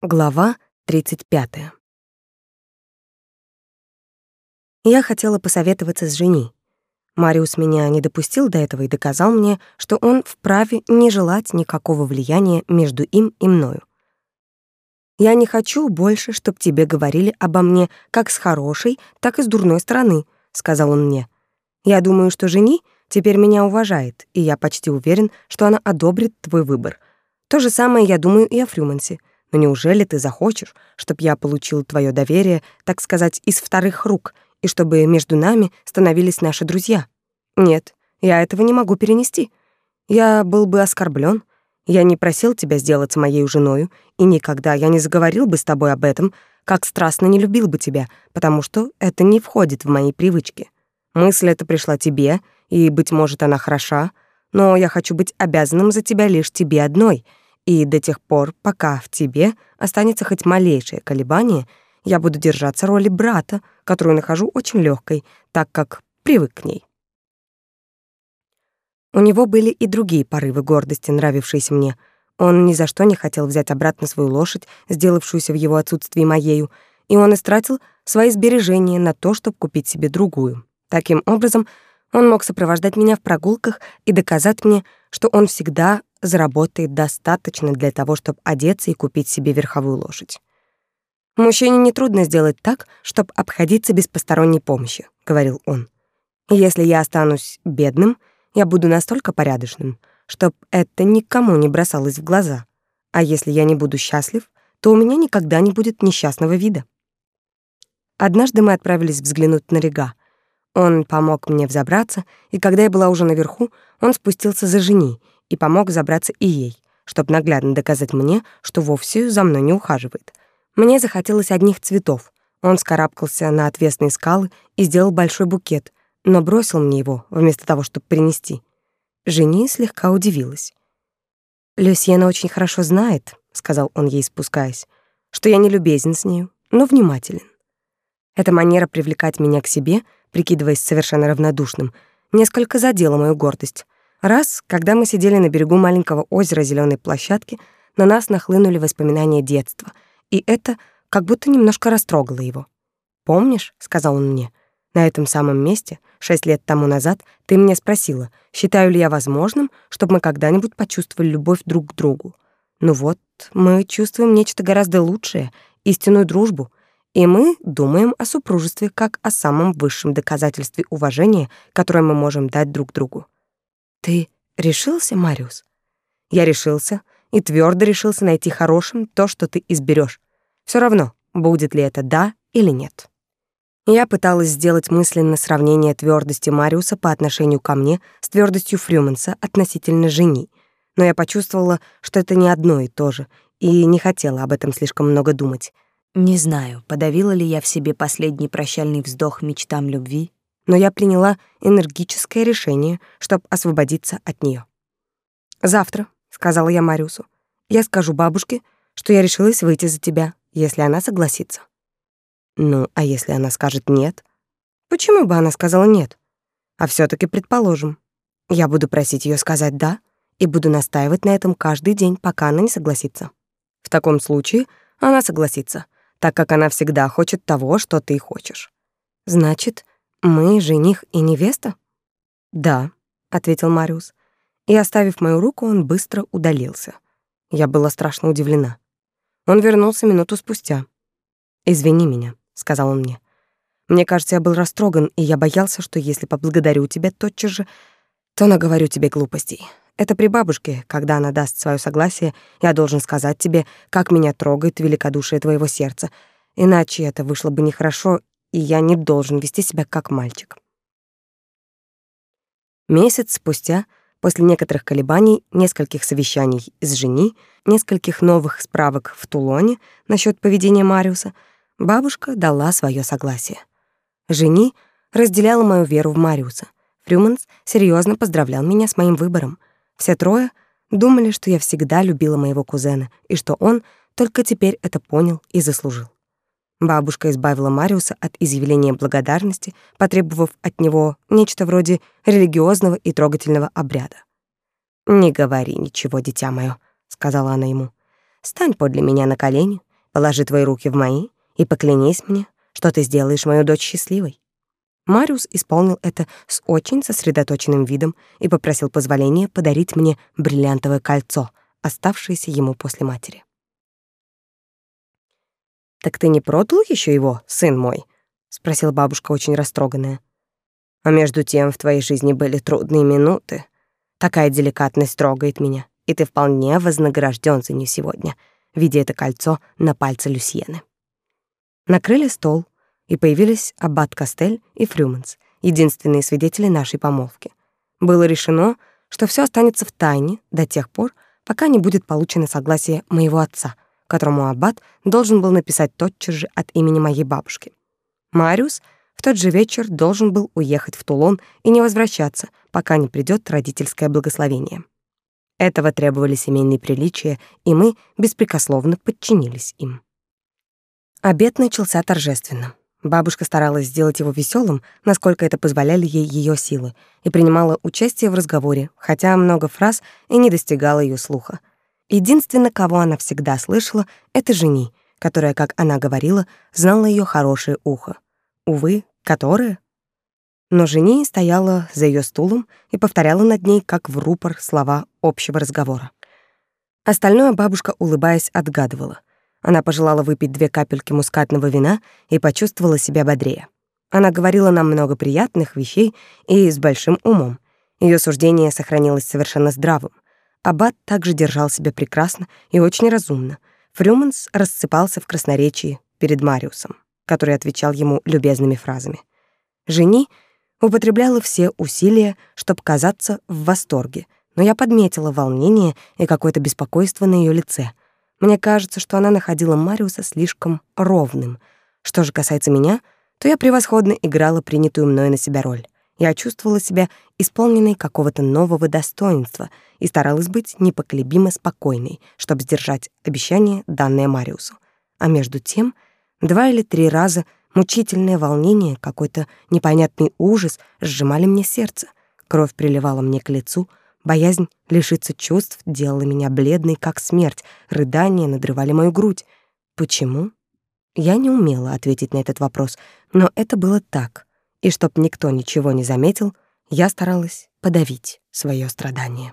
Глава 35. Я хотела посоветоваться с Жени. Мариус меня не допустил до этого и доказал мне, что он вправе не желать никакого влияния между им и мною. Я не хочу больше, чтобы тебе говорили обо мне как с хорошей, так и с дурной стороны, сказал он мне. Я думаю, что Жени теперь меня уважает, и я почти уверен, что она одобрит твой выбор. То же самое я думаю и о Фрюмансе. Но неужели ты захочешь, чтобы я получил твое доверие, так сказать, из вторых рук, и чтобы между нами становились наши друзья? Нет, я этого не могу перенести. Я был бы оскорблен. Я не просил тебя сделаться моей женою, и никогда я не заговорил бы с тобой об этом, как страстно не любил бы тебя, потому что это не входит в мои привычки. Мысль эта пришла тебе, и, быть может, она хороша, но я хочу быть обязанным за тебя лишь тебе одной — и до тех пор, пока в тебе останется хоть малейшее колебание, я буду держаться роли брата, которую нахожу очень легкой, так как привык к ней. У него были и другие порывы гордости, нравившиеся мне. Он ни за что не хотел взять обратно свою лошадь, сделавшуюся в его отсутствии моею, и он истратил свои сбережения на то, чтобы купить себе другую. Таким образом, он мог сопровождать меня в прогулках и доказать мне, что он всегда заработает достаточно для того, чтобы одеться и купить себе верховую лошадь. Мужчине нетрудно сделать так, чтобы обходиться без посторонней помощи, говорил он. Если я останусь бедным, я буду настолько порядочным, чтобы это никому не бросалось в глаза. А если я не буду счастлив, то у меня никогда не будет несчастного вида. Однажды мы отправились взглянуть на Рега. Он помог мне взобраться, и когда я была уже наверху, он спустился за жени и помог забраться и ей, чтобы наглядно доказать мне, что вовсе за мной не ухаживает. Мне захотелось одних цветов. Он скарабкался на отвесные скалы и сделал большой букет, но бросил мне его, вместо того, чтобы принести. Жени слегка удивилась. «Люсьена очень хорошо знает», — сказал он ей, спускаясь, «что я не любезен с нею, но внимателен. Эта манера привлекать меня к себе, прикидываясь совершенно равнодушным, несколько задела мою гордость. Раз, когда мы сидели на берегу маленького озера зеленой площадки, на нас нахлынули воспоминания детства, и это как будто немножко растрогало его. «Помнишь», — сказал он мне, — «на этом самом месте, шесть лет тому назад, ты меня спросила, считаю ли я возможным, чтобы мы когда-нибудь почувствовали любовь друг к другу. Ну вот, мы чувствуем нечто гораздо лучшее, истинную дружбу, и мы думаем о супружестве как о самом высшем доказательстве уважения, которое мы можем дать друг другу. Ты решился, Мариус? Я решился и твердо решился найти хорошим то, что ты изберешь. Все равно, будет ли это да или нет. Я пыталась сделать мысленное сравнение твердости Мариуса по отношению ко мне с твердостью Фрюманса относительно жени, но я почувствовала, что это не одно и то же, и не хотела об этом слишком много думать. Не знаю, подавила ли я в себе последний прощальный вздох мечтам любви, но я приняла энергическое решение, чтобы освободиться от нее. «Завтра», — сказала я Мариусу, — «я скажу бабушке, что я решилась выйти за тебя, если она согласится». «Ну, а если она скажет нет?» «Почему бы она сказала нет?» «А все таки предположим. Я буду просить ее сказать «да» и буду настаивать на этом каждый день, пока она не согласится. В таком случае она согласится, так как она всегда хочет того, что ты хочешь. Значит, мы жених и невеста? Да, ответил Мариус. И оставив мою руку, он быстро удалился. Я была страшно удивлена. Он вернулся минуту спустя. Извини меня, сказал он мне. Мне кажется, я был растроган, и я боялся, что если поблагодарю тебя тотчас же, то наговорю тебе глупостей. Это при бабушке, когда она даст свое согласие, я должен сказать тебе, как меня трогает великодушие твоего сердца. Иначе это вышло бы нехорошо, и я не должен вести себя как мальчик. Месяц спустя, после некоторых колебаний, нескольких совещаний с жени, нескольких новых справок в Тулоне насчет поведения Мариуса, бабушка дала свое согласие. Жени разделяла мою веру в Мариуса. Фрюманс серьезно поздравлял меня с моим выбором. Все трое думали, что я всегда любила моего кузена и что он только теперь это понял и заслужил. Бабушка избавила Мариуса от изъявления благодарности, потребовав от него нечто вроде религиозного и трогательного обряда. «Не говори ничего, дитя моё», — сказала она ему. «Стань подле меня на колени, Положи твои руки в мои и поклянись мне, что ты сделаешь мою дочь счастливой. Мариус исполнил это с очень сосредоточенным видом и попросил позволения подарить мне бриллиантовое кольцо, оставшееся ему после матери. «Так ты не продал еще его, сын мой?» — спросила бабушка, очень растроганная. «А между тем в твоей жизни были трудные минуты. Такая деликатность трогает меня, и ты вполне вознагражден за нее сегодня, видя это кольцо на пальце Люсьены». Накрыли стол, и появились аббат Кастель и Фрюманс, единственные свидетели нашей помолвки. Было решено, что все останется в тайне до тех пор, пока не будет получено согласие моего отца, которому аббат должен был написать тотчас же от имени моей бабушки. Мариус в тот же вечер должен был уехать в Тулон и не возвращаться, пока не придет родительское благословение. Этого требовали семейные приличия, и мы беспрекословно подчинились им. Обед начался торжественно. Бабушка старалась сделать его веселым, насколько это позволяли ей ее силы, и принимала участие в разговоре, хотя много фраз и не достигало ее слуха. Единственное, кого она всегда слышала, это жени, которая, как она говорила, знала ее хорошее ухо. Увы, которое? Но жени стояла за ее стулом и повторяла над ней, как в рупор, слова общего разговора. Остальное бабушка, улыбаясь, отгадывала. Она пожелала выпить две капельки мускатного вина и почувствовала себя бодрее. Она говорила нам много приятных вещей и с большим умом. Ее суждение сохранилось совершенно здравым. Аббат также держал себя прекрасно и очень разумно. Фрюманс рассыпался в красноречии перед Мариусом, который отвечал ему любезными фразами. Жени употребляла все усилия, чтобы казаться в восторге, но я подметила волнение и какое-то беспокойство на ее лице — мне кажется, что она находила Мариуса слишком ровным. Что же касается меня, то я превосходно играла принятую мной на себя роль. Я чувствовала себя исполненной какого-то нового достоинства и старалась быть непоколебимо спокойной, чтобы сдержать обещание, данное Мариусу. А между тем, два или три раза мучительное волнение, какой-то непонятный ужас сжимали мне сердце. Кровь приливала мне к лицу, Боязнь лишиться чувств делала меня бледной, как смерть. Рыдания надрывали мою грудь. Почему? Я не умела ответить на этот вопрос, но это было так. И чтоб никто ничего не заметил, я старалась подавить свое страдание.